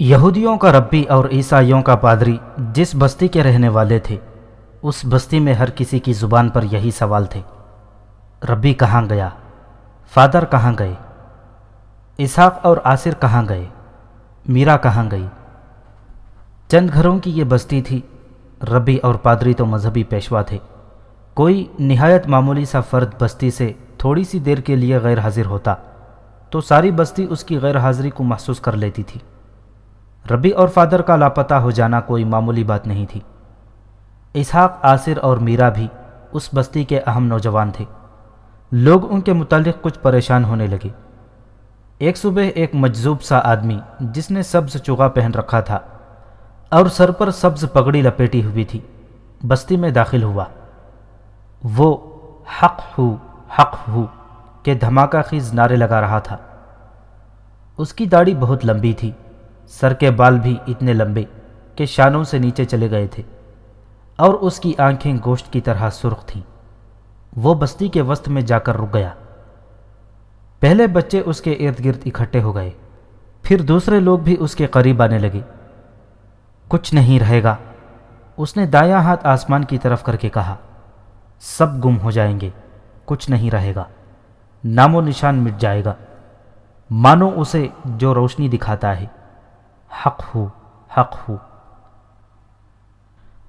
یہودیوں کا ربی اور عیسائیوں کا پادری جس بستی کے رہنے والے تھے، اس بستی میں ہر کسی کی زبان پر یہی سوال تھے۔ ربی کہاں گیا؟ فادر کہاں گئے؟ اسحاق اور آصر کہاں گئے؟ میرا کہاں گئی؟ چند گھروں کی یہ بستی تھی، ربی اور پادری تو مذہبی پیشوا تھے۔ کوئی نہایت معمولی سا فرد بستی سے تھوڑی سی دیر کے لیے غیر حاضر ہوتا، تو ساری بستی اس کی غیر حاضری کو محسوس کر لیتی تھی۔ ربی اور فادر کا لاپتہ ہو جانا کوئی معمولی بات نہیں تھی۔ اسحاق آصر اور میرا بھی اس بستی کے اہم نوجوان تھے۔ لوگ ان کے متعلق کچھ پریشان ہونے لگے۔ ایک صبح ایک مجذوب سا آدمی جس نے سبز چوغا پہن رکھا تھا اور سر پر سبز پگڑی لپیٹی ہوئی تھی، بستی میں داخل ہوا۔ وہ حق ہو حق ہو کہ دھماکہ خیز نعرے لگا رہا تھا۔ اس کی داڑھی بہت لمبی تھی۔ سر کے بال بھی اتنے لمبے کہ شانوں سے نیچے چلے گئے تھے اور اس کی آنکھیں گوشت کی طرح سرخ تھیں۔ وہ بستی کے وسط میں جا کر رک گیا۔ پہلے بچے اس کے ارد گرد اکٹھے ہو گئے، پھر دوسرے لوگ بھی اس کے قریب آنے لگے۔ کچھ نہیں رہے گا، اس نے دایاں ہاتھ آسمان کی طرف کر کے کہا، سب گم ہو جائیں گے، کچھ نہیں رہے گا، نام و نشان مٹ جائے گا۔ مانو اسے جو روشنی دکھاتا ہے۔ حق ہو حق ہو۔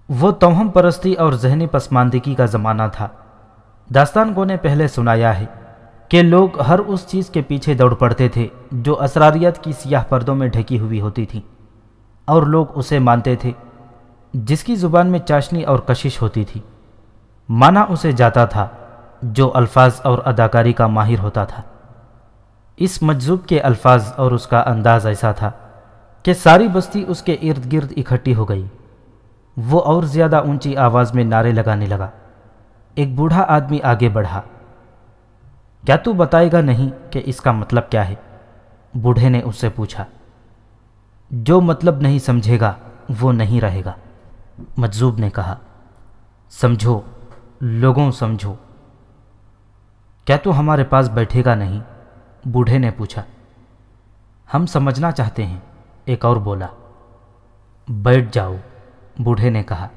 وہ توہم پرستی اور ذہنی پسماندگی کا زمانہ تھا۔ داستان کو نے پہلے سنایا ہے کہ لوگ ہر اس چیز کے پیچھے دوڑ پڑتے تھے جو اسراریت کی سیاہ پردوں میں ڈھکی ہوئی ہوتی تھی۔ اور لوگ اسے مانتے تھے، جس کی زبان میں چاشنی اور کشش ہوتی تھی۔ مانا اسے جاتا تھا جو الفاظ اور اداکاری کا ماہر ہوتا تھا۔ اس مجذوب کے الفاظ اور اس کا انداز ایسا تھا۔ کہ ساری بستی اس کے ارد گرد اکٹھی ہو گئی۔ وہ اور زیادہ اونچی آواز میں نعرے لگانے لگا۔ ایک بوڑھا آدمی آگے بڑھا۔ کیا تو بتائے گا نہیں کہ اس کا مطلب کیا ہے؟ بوڑھے نے اس سے پوچھا۔ جو مطلب نہیں سمجھے گا، وہ نہیں رہے گا۔ مجذوب نے کہا۔ سمجھو، لوگوں سمجھو۔ کیا تو ہمارے پاس بیٹھے گا نہیں؟ بوڑھے نے پوچھا۔ ہم سمجھنا چاہتے ہیں۔ ایک اور بولا، بیٹھ جاؤ، بوڑھے نے کہا،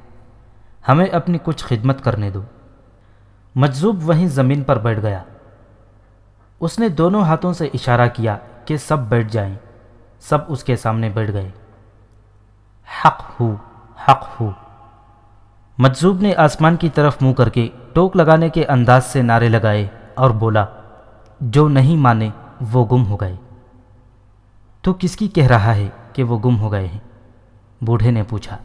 ہمیں اپنی کچھ خدمت کرنے دو۔ مجذوب وہیں زمین پر بیٹھ گیا۔ اس نے دونوں ہاتھوں سے اشارہ کیا کہ سب بیٹھ جائیں۔ سب اس کے سامنے بیٹھ گئے۔ حق ہو حق ہو۔ مجذوب نے آسمان کی طرف منہ کر کے ٹوک لگانے کے انداز سے نعرے لگائے اور بولا، جو نہیں مانے وہ گم ہو گئے۔ تو کس کی کہہ رہا ہے؟ کہ وہ گم ہو گئے ہیں۔ بوڑھے نے پوچھا،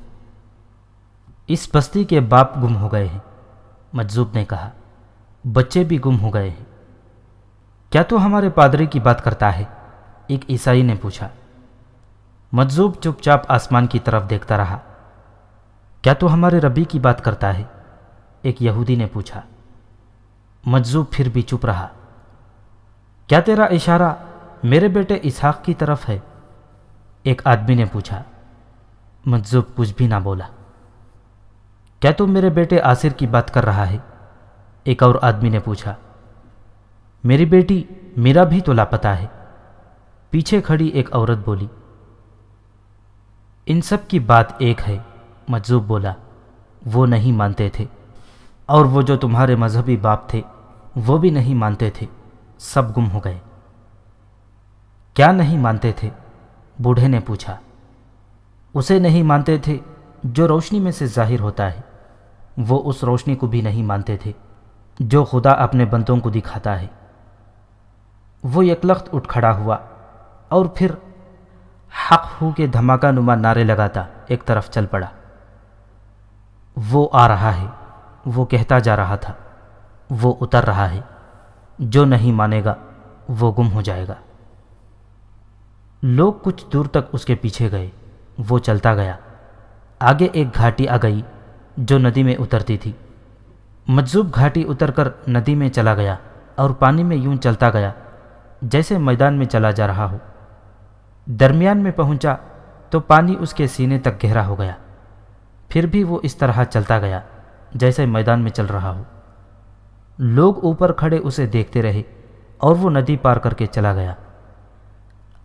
اس بستی کے باپ گم ہو گئے ہیں؟ مجذوب نے کہا، بچے بھی گم ہو گئے ہیں۔ کیا تو ہمارے پادری کی بات کرتا ہے؟ ایک عیسائی نے پوچھا۔ مجذوب چپ چاپ آسمان کی طرف دیکھتا رہا۔ کیا تو ہمارے ربی کی بات کرتا ہے؟ ایک یہودی نے پوچھا۔ مجذوب پھر بھی چپ رہا۔ کیا تیرا اشارہ میرے بیٹے اسحاق کی طرف ہے؟ ایک آدمی نے پوچھا مجذوب کچھ بھی نہ بولا۔ کیا تم میرے بیٹے آصر کی بات کر رہا ہے؟ ایک اور آدمی نے پوچھا، میری بیٹی میرا بھی تو لاپتہ ہے۔ پیچھے کھڑی ایک عورت بولی، ان سب کی بات ایک ہے مجذوب بولا، وہ نہیں مانتے تھے۔ اور وہ جو تمہارے مذہبی باپ تھے، وہ بھی نہیں مانتے تھے، سب گم ہو گئے۔ کیا نہیں مانتے تھے؟ بوڑھے نے پوچھا، اسے نہیں مانتے تھے جو روشنی میں سے ظاہر ہوتا ہے؟ وہ اس روشنی کو بھی نہیں مانتے تھے جو خدا اپنے بندوں کو دکھاتا ہے۔ وہ یکلخت اٹھ کھڑا ہوا اور پھر حق ہو کے دھماکہ نما نعرے لگاتا ایک طرف چل پڑا۔ وہ آ رہا ہے، وہ کہتا جا رہا تھا، وہ اتر رہا ہے، جو نہیں مانے گا، وہ گم ہو جائے گا۔ لوگ کچھ دور تک اس کے پیچھے گئے۔ وہ چلتا گیا۔ آگے ایک گھاٹی آ گئی جو ندی میں اترتی تھی۔ مجذوب گھاٹی اتر کر ندی میں چلا گیا اور پانی میں یوں چلتا گیا جیسے میدان میں چلا جا رہا ہو۔ درمیان میں پہنچا تو پانی اس کے سینے تک گہرا ہو گیا۔ پھر بھی وہ اس طرح چلتا گیا جیسے میدان میں چل رہا ہو۔ لوگ اوپر کھڑے اسے دیکھتے رہے اور وہ ندی پار کر کے چلا گیا۔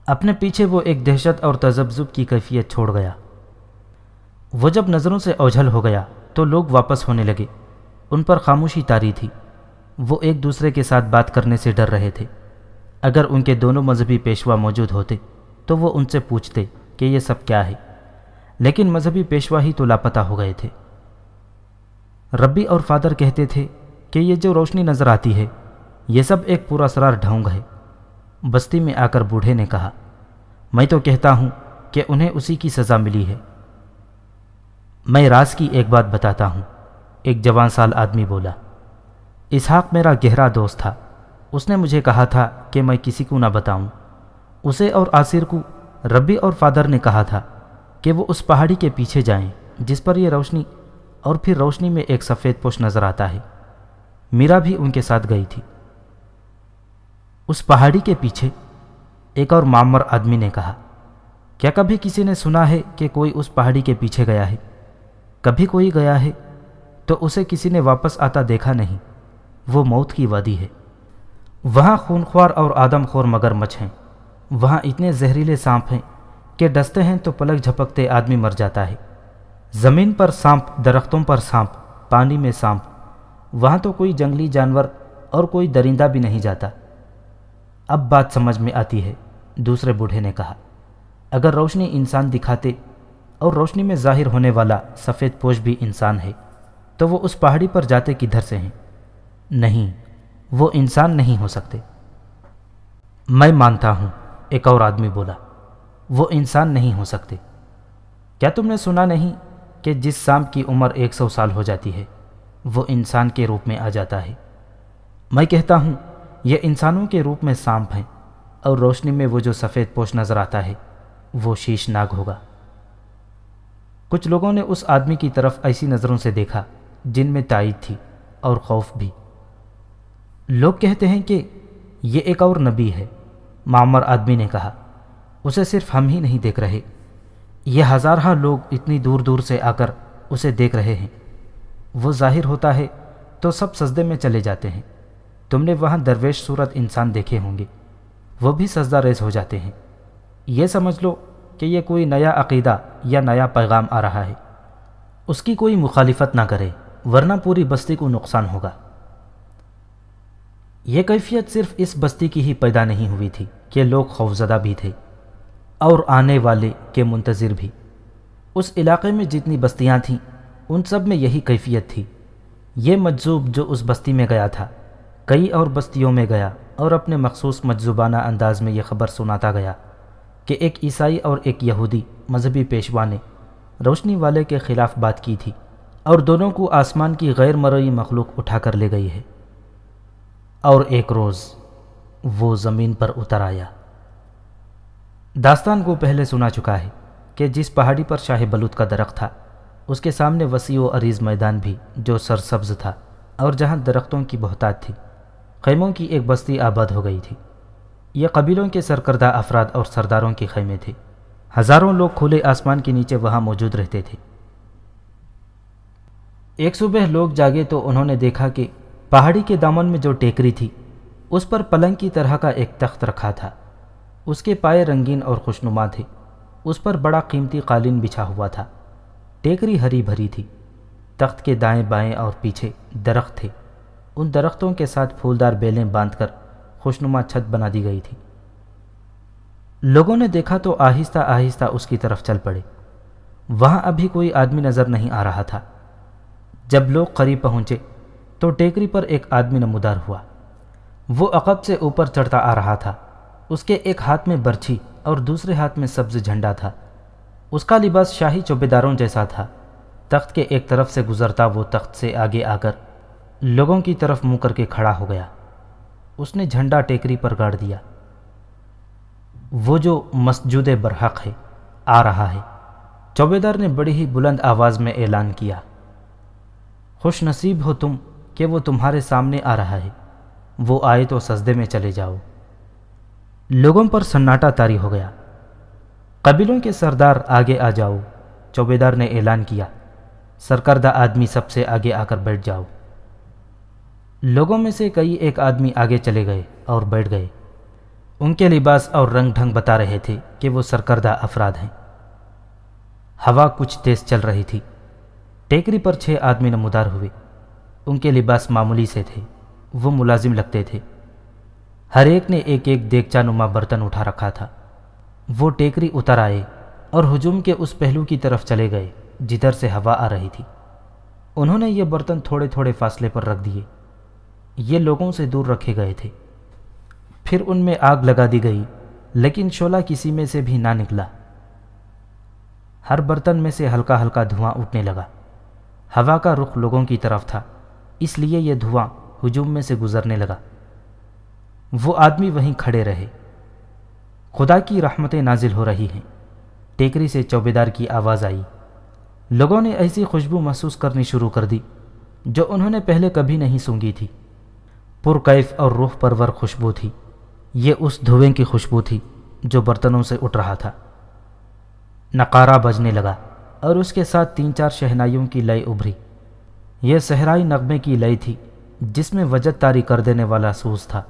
اپنے پیچھے وہ ایک دہشت اور تذبذب کی کیفیت چھوڑ گیا۔ وہ جب نظروں سے اوجھل ہو گیا تو لوگ واپس ہونے لگے۔ ان پر خاموشی تاری تھی۔ وہ ایک دوسرے کے ساتھ بات کرنے سے ڈر رہے تھے۔ اگر ان کے دونوں مذہبی پیشوا موجود ہوتے تو وہ ان سے پوچھتے کہ یہ سب کیا ہے۔ لیکن مذہبی پیشوا ہی تو لاپتہ ہو گئے تھے۔ ربی اور فادر کہتے تھے کہ یہ جو روشنی نظر آتی ہے، یہ سب ایک پورا سرار ڈھونگ ہے۔ بستی میں آ کر بوڑھے نے کہا، میں تو کہتا ہوں کہ انہیں اسی کی سزا ملی ہے۔ میں راز کی ایک بات بتاتا ہوں، ایک جوان سال آدمی بولا، اسحاق میرا گہرا دوست تھا، اس نے مجھے کہا تھا کہ میں کسی کو نہ بتاؤں۔ اسے اور آصر کو ربی اور فادر نے کہا تھا کہ وہ اس پہاڑی کے پیچھے جائیں، جس پر یہ روشنی اور پھر روشنی میں ایک سفید پوش نظر آتا ہے۔ میرا بھی ان کے ساتھ گئی تھی۔ اس پہاڑی کے پیچھے ایک اور معمر آدمی نے کہا، کیا کبھی کسی نے سنا ہے کہ کوئی اس پہاڑی کے پیچھے گیا ہے؟ کبھی کوئی گیا ہے تو اسے کسی نے واپس آتا دیکھا نہیں، وہ موت کی وادی ہے۔ وہاں خونخوار اور آدم خور مگر مچھ ہیں۔ وہاں اتنے زہریلے سانپ ہیں کہ ڈستے ہیں تو پلک جھپکتے آدمی مر جاتا ہے۔ زمین پر سانپ، درختوں پر سانپ، پانی میں سانپ۔ وہاں تو کوئی جنگلی جانور اور کوئی درندہ بھی نہیں جاتا۔ اب بات سمجھ میں آتی ہے، دوسرے بوڑھے نے کہا، اگر روشنی انسان دکھاتے اور روشنی میں ظاہر ہونے والا سفید پوش بھی انسان ہے، تو وہ اس پہاڑی پر جاتے کدھر سے ہیں؟ نہیں، وہ انسان نہیں ہو سکتے۔ میں مانتا ہوں، ایک اور آدمی بولا، وہ انسان نہیں ہو سکتے۔ کیا تم نے سنا نہیں کہ جس سانپ کی عمر ایک سو سال ہو جاتی ہے، وہ انسان کے روپ میں آ جاتا ہے؟ میں کہتا ہوں یہ انسانوں کے روپ میں سانپ ہیں اور روشنی میں وہ جو سفید پوش نظر آتا ہے، وہ شیش ناگ ہوگا۔ کچھ لوگوں نے اس آدمی کی طرف ایسی نظروں سے دیکھا جن میں تائید تھی اور خوف بھی۔ لوگ کہتے ہیں کہ یہ ایک اور نبی ہے، معمر آدمی نے کہا۔ اسے صرف ہم ہی نہیں دیکھ رہے۔ یہ ہزارہ لوگ اتنی دور دور سے آ کر اسے دیکھ رہے ہیں۔ وہ ظاہر ہوتا ہے تو سب سجدے میں چلے جاتے ہیں۔ تم نے وہاں درویش صورت انسان دیکھے ہوں گے۔ وہ بھی سجدہ ریز ہو جاتے ہیں۔ یہ سمجھ لو کہ یہ کوئی نیا عقیدہ یا نیا پیغام آ رہا ہے۔ اس کی کوئی مخالفت نہ کرے، ورنہ پوری بستی کو نقصان ہوگا۔ یہ کیفیت صرف اس بستی کی ہی پیدا نہیں ہوئی تھی کہ لوگ خوفزدہ بھی تھے، اور آنے والے کے منتظر بھی۔ اس علاقے میں جتنی بستیاں تھیں، ان سب میں یہی کیفیت تھی۔ یہ مجذوب جو اس بستی میں گیا تھا۔ کئی اور بستیوں میں گیا اور اپنے مخصوص مجذوبانہ انداز میں یہ خبر سناتا گیا کہ ایک عیسائی اور ایک یہودی مذہبی پیشوا نے روشنی والے کے خلاف بات کی تھی اور دونوں کو آسمان کی غیر مرئی مخلوق اٹھا کر لے گئی ہے۔ اور ایک روز وہ زمین پر اتر آیا۔ داستان کو پہلے سنا چکا ہے کہ جس پہاڑی پر شاہ بلوت کا درخت تھا، اس کے سامنے وسیع و عریض میدان بھی جو سرسبز تھا اور جہاں درختوں کی بہتات تھی۔ خیموں کی ایک بستی آباد ہو گئی تھی۔ یہ قبیلوں کے سرکردہ افراد اور سرداروں کے خیمے تھے۔ ہزاروں لوگ کھلے آسمان کے نیچے وہاں موجود رہتے تھے۔ ایک صبح لوگ جاگے تو انہوں نے دیکھا کہ پہاڑی کے دامن میں جو ٹیکری تھی، اس پر پلنگ کی طرح کا ایک تخت رکھا تھا۔ اس کے پائے رنگین اور خوشنما تھے۔ اس پر بڑا قیمتی قالین بچھا ہوا تھا۔ ٹیکری ہری بھری تھی۔ تخت کے دائیں بائیں اور پیچھے درخت تھے۔ ان درختوں کے ساتھ پھولدار بیلیں باندھ کر خوشنما چھت بنا دی گئی تھی۔ لوگوں نے دیکھا تو آہستہ آہستہ اس کی طرف چل پڑے۔ وہاں ابھی کوئی آدمی نظر نہیں آ رہا تھا۔ جب لوگ قریب پہنچے تو ٹیکری پر ایک آدمی نمودار ہوا۔ وہ عقب سے اوپر چڑھتا آ رہا تھا۔ اس کے ایک ہاتھ میں برچھی اور دوسرے ہاتھ میں سبز جھنڈا تھا۔ اس کا لباس شاہی چوبیداروں جیسا تھا۔ تخت کے ایک طرف سے گزرتا وہ تخت سے آگے آ کر لوگوں کی طرف منہ کر کے کھڑا ہو گیا۔ اس نے جھنڈا ٹیکری پر گاڑ دیا۔ وہ جو مسجود برحق ہے، آ رہا ہے۔ چوبیدار نے بڑی ہی بلند آواز میں اعلان کیا۔ خوش نصیب ہو تم کہ وہ تمہارے سامنے آ رہا ہے۔ وہ آئے تو سجدے میں چلے جاؤ۔ لوگوں پر سناٹا تاری ہو گیا۔ قبیلوں کے سردار آگے آ جاؤ۔ چوبیدار نے اعلان کیا۔ سرکردہ آدمی سب سے آگے آ کر بیٹھ جاؤ۔ لوگوں میں سے کئی ایک آدمی آگے چلے گئے اور بیٹھ گئے۔ ان کے لباس اور رنگ ڈھنگ بتا رہے تھے کہ وہ سرکردہ افراد ہیں۔ ہوا کچھ تیز چل رہی تھی۔ ٹیکری پر چھ آدمی نمودار ہوئے۔ ان کے لباس معمولی سے تھے۔ وہ ملازم لگتے تھے۔ ہر ایک نے ایک ایک دیگچا نما برتن اٹھا رکھا تھا۔ وہ ٹیکری اتر آئے اور ہجوم کے اس پہلو کی طرف چلے گئے جدھر سے ہوا آ رہی تھی۔ انہوں نے یہ برتن تھوڑے تھوڑے فاصلے پر رکھ دیے۔ یہ لوگوں سے دور رکھے گئے تھے۔ پھر ان میں آگ لگا دی گئی، لیکن شولہ کسی میں سے بھی نہ نکلا۔ ہر برتن میں سے ہلکا ہلکا دھواں اٹھنے لگا۔ ہوا کا رخ لوگوں کی طرف تھا، اس لیے یہ دھواں ہجوم میں سے گزرنے لگا۔ وہ آدمی وہیں کھڑے رہے۔ خدا کی رحمتیں نازل ہو رہی ہیں۔ ٹیکری سے چوبیدار کی آواز آئی۔ لوگوں نے ایسی خوشبو محسوس کرنی شروع کر دی جو انہوں نے پہلے کبھی نہیں سونگی تھی۔ پرکیف اور روح پرور خوشبو تھی۔ یہ اس دھوئیں کی خوشبو تھی جو برتنوں سے اٹھ رہا تھا۔ نقارہ بجنے لگا اور اس کے ساتھ تین چار شہنائیوں کی لیے ابھری۔ یہ صحرائی نغمے کی لیے تھی جس میں وجد تاری کر دینے والا سوز تھا۔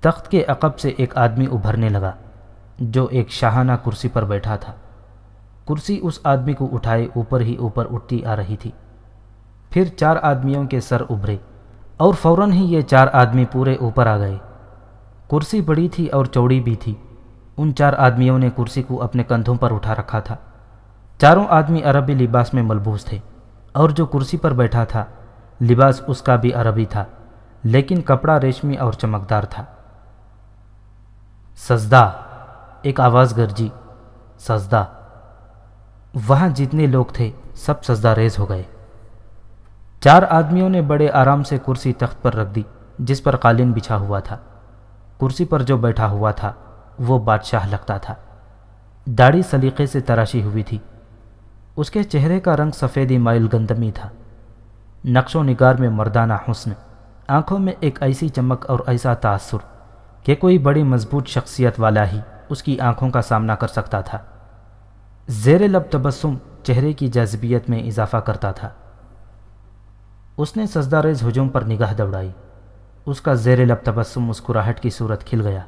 تخت کے عقب سے ایک آدمی ابھرنے لگا جو ایک شاہانہ کرسی پر بیٹھا تھا۔ کرسی اس آدمی کو اٹھائے اوپر ہی اوپر اٹھتی آ رہی تھی۔ پھر چار آدمیوں کے سر ابھرے۔ اور فوراً ہی یہ چار آدمی پورے اوپر آ گئے۔ کرسی بڑی تھی اور چوڑی بھی تھی۔ ان چار آدمیوں نے کرسی کو اپنے کندھوں پر اٹھا رکھا تھا۔ چاروں آدمی عربی لباس میں ملبوس تھے۔ اور جو کرسی پر بیٹھا تھا، لباس اس کا بھی عربی تھا، لیکن کپڑا ریشمی اور چمکدار تھا۔ سجدہ، ایک آواز گرجی۔ سجدہ۔ وہاں جتنے لوگ تھے، سب سجدہ ریز ہو گئے۔ چار آدمیوں نے بڑے آرام سے کرسی تخت پر رکھ دی، جس پر قالین بچھا ہوا تھا۔ کرسی پر جو بیٹھا ہوا تھا، وہ بادشاہ لگتا تھا۔ داڑھی سلیقے سے تراشی ہوئی تھی۔ اس کے چہرے کا رنگ سفیدی مائل گندمی تھا۔ نقش و نگار میں مردانہ حسن۔ آنکھوں میں ایک ایسی چمک اور ایسا تاثر کہ کوئی بڑی مضبوط شخصیت والا ہی اس کی آنکھوں کا سامنا کر سکتا تھا۔ زیر لب تبسم چہرے کی جذبیت میں اضافہ کرتا تھا۔ اس نے سجدہ ریز ہجوم پر نگاہ دوڑائی۔ اس کا زیر لب تبسم مسکراہٹ کی صورت کھل گیا۔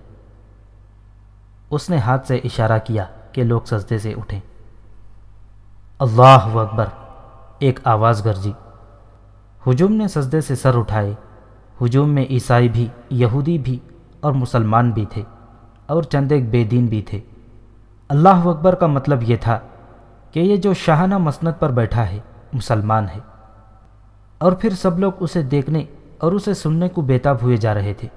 اس نے ہاتھ سے اشارہ کیا کہ لوگ سجدے سے اٹھیں۔ اللہ اکبر، ایک آواز گرجی۔ ہجوم نے سجدے سے سر اٹھائے۔ ہجوم میں عیسائی بھی، یہودی بھی اور مسلمان بھی تھے اور چند ایک بے دین بھی تھے۔ اللہ اکبر کا مطلب یہ تھا کہ یہ جو شاہانہ مسند پر بیٹھا ہے، مسلمان ہے۔ اور پھر سب لوگ اسے دیکھنے اور اسے سننے کو بیتاب ہوئے جا رہے تھے۔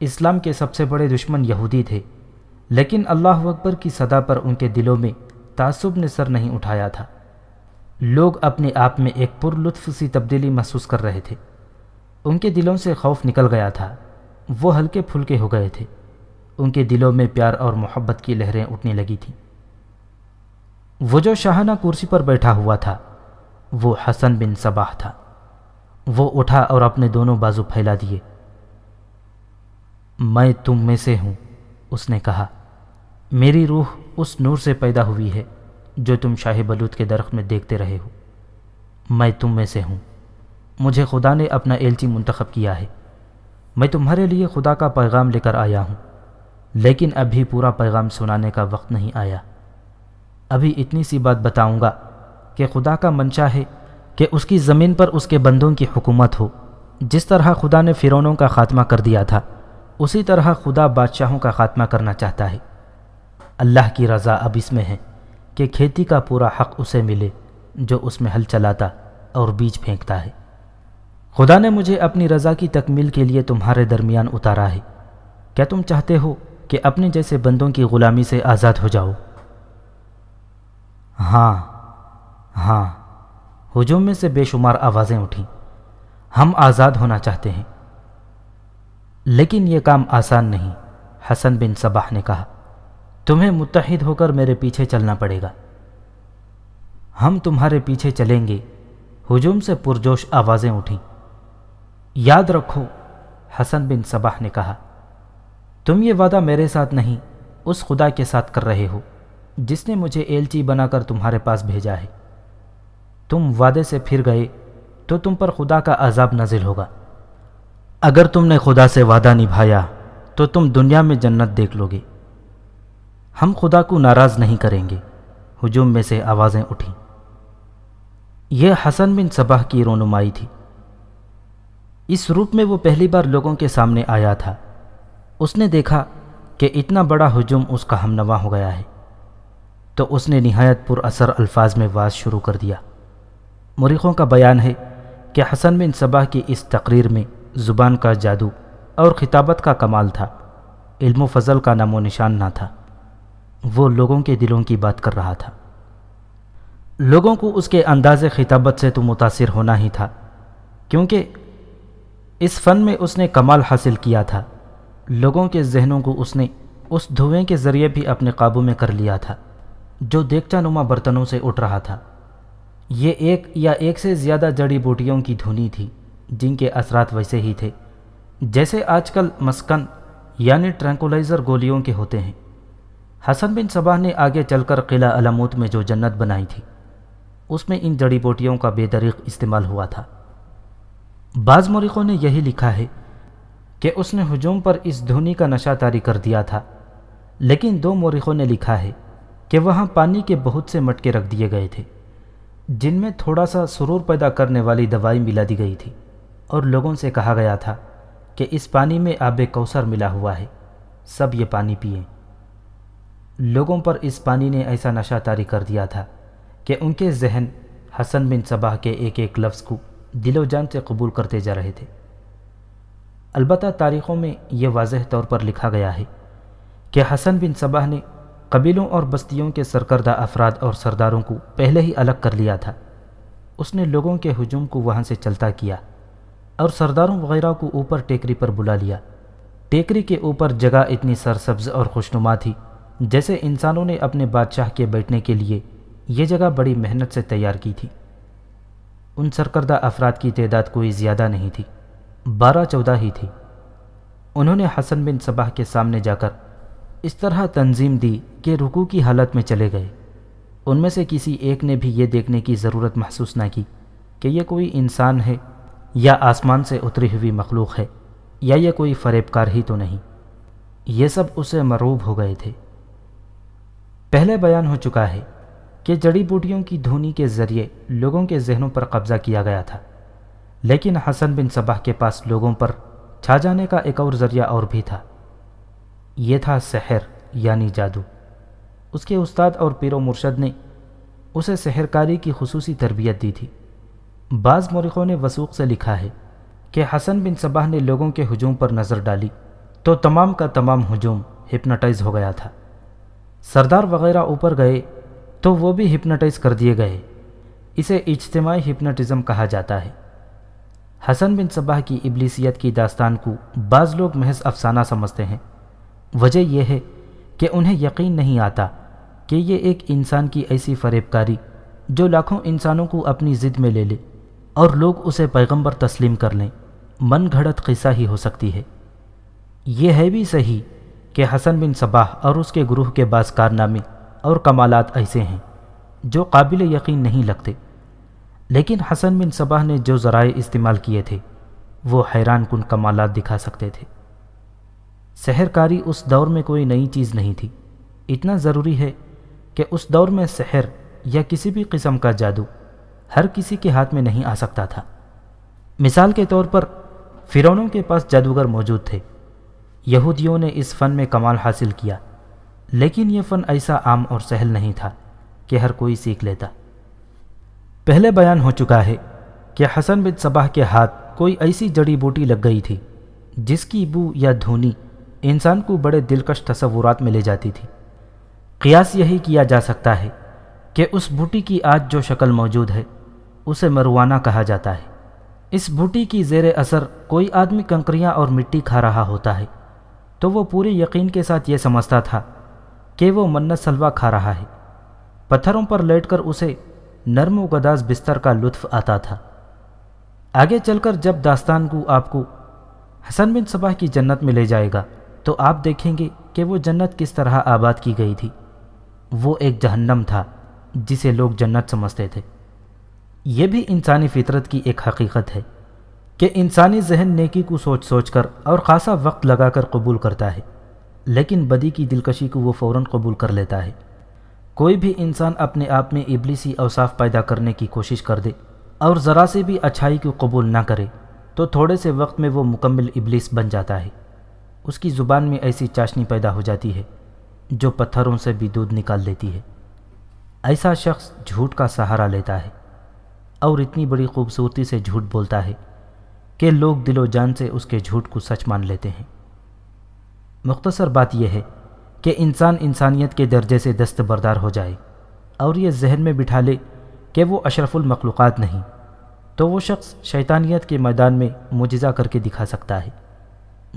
اسلام کے سب سے بڑے دشمن یہودی تھے، لیکن اللہ اکبر کی صدا پر ان کے دلوں میں تعصب نے سر نہیں اٹھایا تھا۔ لوگ اپنے آپ میں ایک پر لطف سی تبدیلی محسوس کر رہے تھے۔ ان کے دلوں سے خوف نکل گیا تھا، وہ ہلکے پھلکے ہو گئے تھے۔ ان کے دلوں میں پیار اور محبت کی لہریں اٹھنے لگی تھیں۔ وہ جو شاہانہ کرسی پر بیٹھا ہوا تھا، وہ حسن بن صباح تھا۔ وہ اٹھا اور اپنے دونوں بازو پھیلا دیے۔ میں تم میں سے ہوں، اس نے کہا۔ میری روح اس نور سے پیدا ہوئی ہے جو تم شاہ بلوت کے درخت میں دیکھتے رہے ہو۔ میں تم میں سے ہوں۔ مجھے خدا نے اپنا ایلچی منتخب کیا ہے۔ میں تمہارے لیے خدا کا پیغام لے کر آیا ہوں، لیکن ابھی پورا پیغام سنانے کا وقت نہیں آیا۔ ابھی اتنی سی بات بتاؤں گا کہ خدا کا منشا ہے کہ اس کی زمین پر اس کے بندوں کی حکومت ہو۔ جس طرح خدا نے فرونوں کا خاتمہ کر دیا تھا، اسی طرح خدا بادشاہوں کا خاتمہ کرنا چاہتا ہے۔ اللہ کی رضا اب اس میں ہے کہ کھیتی کا پورا حق اسے ملے جو اس میں ہل چلاتا اور بیج پھینکتا ہے۔ خدا نے مجھے اپنی رضا کی تکمیل کے لیے تمہارے درمیان اتارا ہے۔ کیا تم چاہتے ہو کہ اپنے جیسے بندوں کی غلامی سے آزاد ہو جاؤ؟ ہاں ہاں۔ ہجوم میں سے بے شمار آوازیں اٹھیں۔ ہم آزاد ہونا چاہتے ہیں۔ لیکن یہ کام آسان نہیں، حسن بن صباح نے کہا۔ تمہیں متحد ہو کر میرے پیچھے چلنا پڑے گا۔ ہم تمہارے پیچھے چلیں گے۔ ہجوم سے پرجوش آوازیں اٹھیں۔ یاد رکھو، حسن بن صباح نے کہا، تم یہ وعدہ میرے ساتھ نہیں، اس خدا کے ساتھ کر رہے ہو، جس نے مجھے ایلچی بنا کر تمہارے پاس بھیجا ہے۔ تم وعدے سے پھر گئے تو تم پر خدا کا عذاب نازل ہوگا۔ اگر تم نے خدا سے وعدہ نبھایا تو تم دنیا میں جنت دیکھ لو گے۔ ہم خدا کو ناراض نہیں کریں گے۔ ہجوم میں سے آوازیں اٹھیں۔ یہ حسن بن صبح کی رونمائی تھی۔ اس روپ میں وہ پہلی بار لوگوں کے سامنے آیا تھا۔ اس نے دیکھا کہ اتنا بڑا ہجوم اس کا ہم نوا ہو گیا ہے۔ تو اس نے نہایت پر اثر الفاظ میں واز شروع کر دیا۔ مریخوں کا بیان ہے کہ حسن بن صبح کی اس تقریر میں زبان کا جادو اور خطابت کا کمال تھا۔ علم و فضل کا نام و نشان نہ تھا۔ وہ لوگوں کے دلوں کی بات کر رہا تھا۔ لوگوں کو اس کے انداز خطابت سے تو متاثر ہونا ہی تھا، کیونکہ اس فن میں اس نے کمال حاصل کیا تھا۔ لوگوں کے ذہنوں کو اس نے اس دھوئیں کے ذریعے بھی اپنے قابو میں کر لیا تھا، جو دیکچہ نما برتنوں سے اٹھ رہا تھا۔ یہ ایک یا ایک سے زیادہ جڑی بوٹیوں کی دھنی تھی، جن کے اثرات ویسے ہی تھے۔ جیسے آج کل مسکن یعنی ٹرینکولائزر گولیوں کے ہوتے ہیں۔ حسن بن صباح نے آگے چل کر قلعہ علموت میں جو جنت بنائی تھی، اس میں ان جڑی بوٹیوں کا بے دریق استعمال ہوا تھا۔ بعض مورخوں نے یہی لکھا ہے کہ اس نے ہجوم پر اس دھونی کا نشہ تاری کر دیا تھا، لیکن دو مورخوں نے لکھا ہے کہ وہاں پانی کے بہت سے مٹکے رکھ دیے گئے تھے۔ جن میں تھوڑا سا سرور پیدا کرنے والی دوائی ملا دی گئی تھی اور لوگوں سے کہا گیا تھا کہ اس پانی میں آب کوثر ملا ہوا ہے، سب یہ پانی پئیں لوگوں پر اس پانی نے ایسا نشہ تاری کر دیا تھا کہ ان کے ذہن حسن بن صباح کے ایک ایک لفظ کو دل و جان سے قبول کرتے جا رہے تھے۔ البتہ تاریخوں میں یہ واضح طور پر لکھا گیا ہے کہ حسن بن صباح نے قبیلوں اور بستیوں کے سرکردہ افراد اور سرداروں کو پہلے ہی الگ کر لیا تھا۔ اس نے لوگوں کے ہجوم کو وہاں سے چلتا کیا اور سرداروں وغیرہ کو اوپر ٹیکری پر بلا لیا۔ ٹیکری کے اوپر جگہ اتنی سرسبز اور خوشنما تھی جیسے انسانوں نے اپنے بادشاہ کے بیٹھنے کے لیے یہ جگہ بڑی محنت سے تیار کی تھی۔ ان سرکردہ افراد کی تعداد کوئی زیادہ نہیں تھی، بارہ چودہ ہی تھی۔ انہوں نے حسن بن صباح کے سامنے جا کر اس طرح تنظیم دی کہ رکو کی حالت میں چلے گئے۔ ان میں سے کسی ایک نے بھی یہ دیکھنے کی ضرورت محسوس نہ کی کہ یہ کوئی انسان ہے یا آسمان سے اتری ہوئی مخلوق ہے یا یہ کوئی فریب کار ہی تو نہیں۔ یہ سب اسے مروب ہو گئے تھے۔ پہلے بیان ہو چکا ہے کہ جڑی بوٹیوں کی دھونی کے ذریعے لوگوں کے ذہنوں پر قبضہ کیا گیا تھا۔ لیکن حسن بن صباح کے پاس لوگوں پر چھا جانے کا ایک اور ذریعہ اور بھی تھا۔ یہ تھا سحر یعنی جادو۔ اس کے استاد اور پیر و مرشد نے اسے سحرکاری کی خصوصی تربیت دی تھی۔ بعض مورخوں نے وسوق سے لکھا ہے کہ حسن بن صباح نے لوگوں کے ہجوم پر نظر ڈالی تو تمام کا تمام ہجوم ہپناٹائز ہو گیا تھا۔ سردار وغیرہ اوپر گئے تو وہ بھی ہپناٹائز کر دیے گئے۔ اسے اجتماعی ہپناٹزم کہا جاتا ہے۔ حسن بن صباح کی ابلیسیت کی داستان کو بعض لوگ محض افسانہ سمجھتے ہیں۔ وجہ یہ ہے کہ انہیں یقین نہیں آتا کہ یہ ایک انسان کی ایسی فریب کاری جو لاکھوں انسانوں کو اپنی ضد میں لے لے اور لوگ اسے پیغمبر تسلیم کر لیں، من گھڑت قصہ ہی ہو سکتی ہے۔ یہ ہے بھی صحیح کہ حسن بن صباح اور اس کے گروہ کے بعض کارنامے اور کمالات ایسے ہیں جو قابل یقین نہیں لگتے۔ لیکن حسن بن صباح نے جو ذرائع استعمال کیے تھے، وہ حیران کن کمالات دکھا سکتے تھے۔ سحر کاری اس دور میں کوئی نئی چیز نہیں تھی۔ اتنا ضروری ہے کہ اس دور میں سحر یا کسی بھی قسم کا جادو ہر کسی کے ہاتھ میں نہیں آ سکتا تھا۔ مثال کے طور پر فرونوں کے پاس جادوگر موجود تھے۔ یہودیوں نے اس فن میں کمال حاصل کیا، لیکن یہ فن ایسا عام اور سہل نہیں تھا کہ ہر کوئی سیکھ لیتا۔ پہلے بیان ہو چکا ہے کہ حسن بن صباح کے ہاتھ کوئی ایسی جڑی بوٹی لگ گئی تھی جس کی بو یا دھونی انسان کو بڑے دلکش تصورات میں لے جاتی تھی۔ قیاس یہی کیا جا سکتا ہے کہ اس بوٹی کی آج جو شکل موجود ہے، اسے مروانہ کہا جاتا ہے۔ اس بوٹی کی زیر اثر کوئی آدمی کنکریاں اور مٹی کھا رہا ہوتا ہے۔ تو وہ پورے یقین کے ساتھ یہ سمجھتا تھا کہ وہ منت سلوا کھا رہا ہے۔ پتھروں پر لیٹ کر اسے نرم و گداز بستر کا لطف آتا تھا۔ آگے چل کر جب داستان کو آپ کو حسن بن صبح کی جنت میں لے جائے گا تو آپ دیکھیں گے کہ وہ جنت کس طرح آباد کی گئی تھی۔ وہ ایک جہنم تھا، جسے لوگ جنت سمجھتے تھے۔ یہ بھی انسانی فطرت کی ایک حقیقت ہے کہ انسانی ذہن نیکی کو سوچ سوچ کر اور خاصا وقت لگا کر قبول کرتا ہے، لیکن بدی کی دلکشی کو وہ فوراً قبول کر لیتا ہے۔ کوئی بھی انسان اپنے آپ میں ابلیسی اوصاف پیدا کرنے کی کوشش کر دے اور ذرا سے بھی اچھائی کو قبول نہ کرے، تو تھوڑے سے وقت میں وہ مکمل ابلیس بن جاتا ہے۔ اس کی زبان میں ایسی چاشنی پیدا ہو جاتی ہے جو پتھروں سے بھی دودھ نکال دیتی ہے۔ ایسا شخص جھوٹ کا سہارا لیتا ہے اور اتنی بڑی خوبصورتی سے جھوٹ بولتا ہے کہ لوگ دل و جان سے اس کے جھوٹ کو سچ مان لیتے ہیں۔ مختصر بات یہ ہے کہ انسان انسانیت کے درجے سے دستبردار ہو جائے اور یہ ذہن میں بٹھا لے کہ وہ اشرف المخلوقات نہیں، تو وہ شخص شیطانیت کے میدان میں مجزہ کر کے دکھا سکتا ہے۔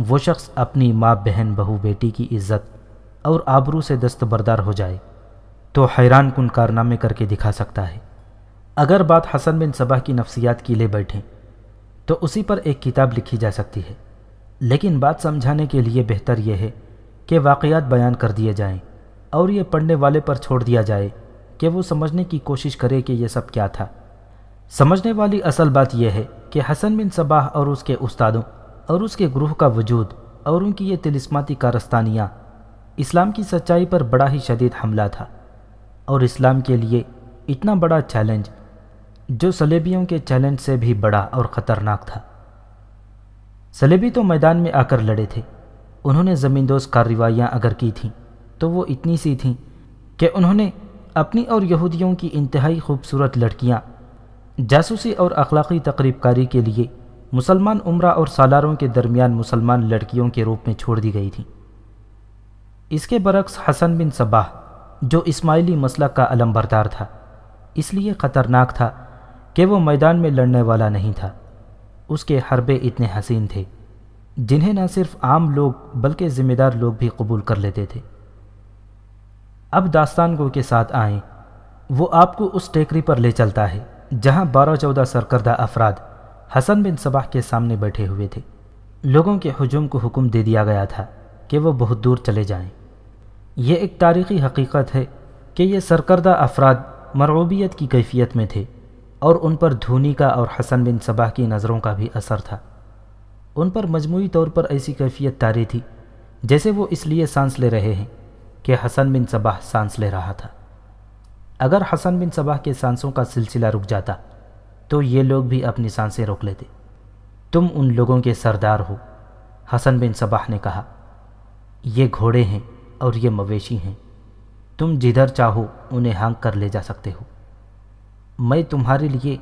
وہ شخص اپنی ماں بہن بہو بیٹی کی عزت اور آبرو سے دستبردار ہو جائے تو حیران کن کارنامے کر کے دکھا سکتا ہے۔ اگر بات حسن بن صبح کی نفسیات کی لے بیٹھیں تو اسی پر ایک کتاب لکھی جا سکتی ہے۔ لیکن بات سمجھانے کے لیے بہتر یہ ہے کہ واقعات بیان کر دیے جائیں اور یہ پڑھنے والے پر چھوڑ دیا جائے کہ وہ سمجھنے کی کوشش کرے کہ یہ سب کیا تھا۔ سمجھنے والی اصل بات یہ ہے کہ حسن بن صباح اور اس کے استادوں اور اس کے گروہ کا وجود اور ان کی یہ تلسماتی کارستانیاں اسلام کی سچائی پر بڑا ہی شدید حملہ تھا اور اسلام کے لیے اتنا بڑا چیلنج جو سلیبیوں کے چیلنج سے بھی بڑا اور خطرناک تھا۔ سلیبی تو میدان میں آ کر لڑے تھے۔ انہوں نے زمین دوز کارروائیاں اگر کی تھیں تو وہ اتنی سی تھیں کہ انہوں نے اپنی اور یہودیوں کی انتہائی خوبصورت لڑکیاں جاسوسی اور اخلاقی تقریب کاری کے لیے مسلمان عمرہ اور سالاروں کے درمیان مسلمان لڑکیوں کے روپ میں چھوڑ دی گئی تھیں اس کے برعکس حسن بن صباح، جو اسماعیلی مسلک کا علم بردار تھا، اس لیے خطرناک تھا کہ وہ میدان میں لڑنے والا نہیں تھا۔ اس کے حربے اتنے حسین تھے، جنہیں نہ صرف عام لوگ بلکہ ذمہ دار لوگ بھی قبول کر لیتے تھے۔ اب داستان گو کے ساتھ آئیں، وہ آپ کو اس ٹیکری پر لے چلتا ہے، جہاں بارہ چودہ سرکردہ افراد حسن بن صباح کے سامنے بیٹھے ہوئے تھے۔ لوگوں کے ہجوم کو حکم دے دیا گیا تھا کہ وہ بہت دور چلے جائیں۔ یہ ایک تاریخی حقیقت ہے کہ یہ سرکردہ افراد مرعوبیت کی کیفیت میں تھے اور ان پر دھونی کا اور حسن بن صباح کی نظروں کا بھی اثر تھا۔ ان پر مجموعی طور پر ایسی کیفیت تاری تھی جیسے وہ اس لیے سانس لے رہے ہیں کہ حسن بن صباح سانس لے رہا تھا۔ اگر حسن بن صباح کے سانسوں کا سلسلہ رک جاتا تو یہ لوگ بھی اپنی سانسیں روک لیتے۔ تم ان لوگوں کے سردار ہو، حسن بن صباح نے کہا۔ یہ گھوڑے ہیں اور یہ مویشی ہیں۔ تم جدھر چاہو انہیں ہانک کر لے جا سکتے ہو۔ میں تمہارے لیے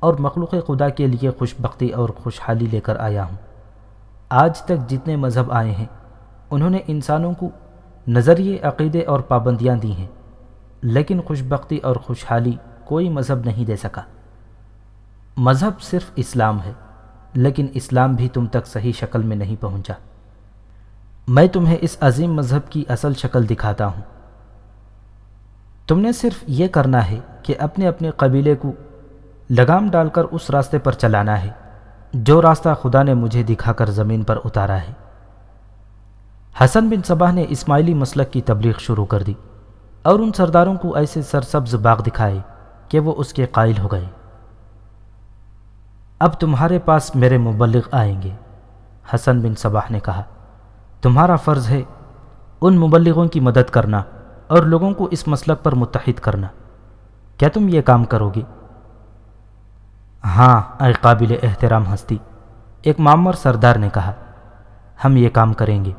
اور مخلوق خدا کے لیے خوش بختی اور خوشحالی لے کر آیا ہوں۔ آج تک جتنے مذہب آئے ہیں، انہوں نے انسانوں کو نظریے، عقیدے اور پابندیاں دی ہیں، لیکن خوش بختی اور خوشحالی کوئی مذہب نہیں دے سکا۔ مذہب صرف اسلام ہے، لیکن اسلام بھی تم تک صحیح شکل میں نہیں پہنچا۔ میں تمہیں اس عظیم مذہب کی اصل شکل دکھاتا ہوں۔ تم نے صرف یہ کرنا ہے کہ اپنے اپنے قبیلے کو لگام ڈال کر اس راستے پر چلانا ہے، جو راستہ خدا نے مجھے دکھا کر زمین پر اتارا ہے۔ حسن بن صباح نے اسماعیلی مسلک کی تبلیغ شروع کر دی اور ان سرداروں کو ایسے سرسبز باغ دکھائے کہ وہ اس کے قائل ہو گئے۔ اب تمہارے پاس میرے مبلغ آئیں گے۔ حسن بن صباح نے کہا، تمہارا فرض ہے ان مبلغوں کی مدد کرنا اور لوگوں کو اس مسلک پر متحد کرنا۔ کیا تم یہ کام کرو گے؟ ہاں اے قابل احترام ہستی، ایک معمر سردار نے کہا، ہم یہ کام کریں گے۔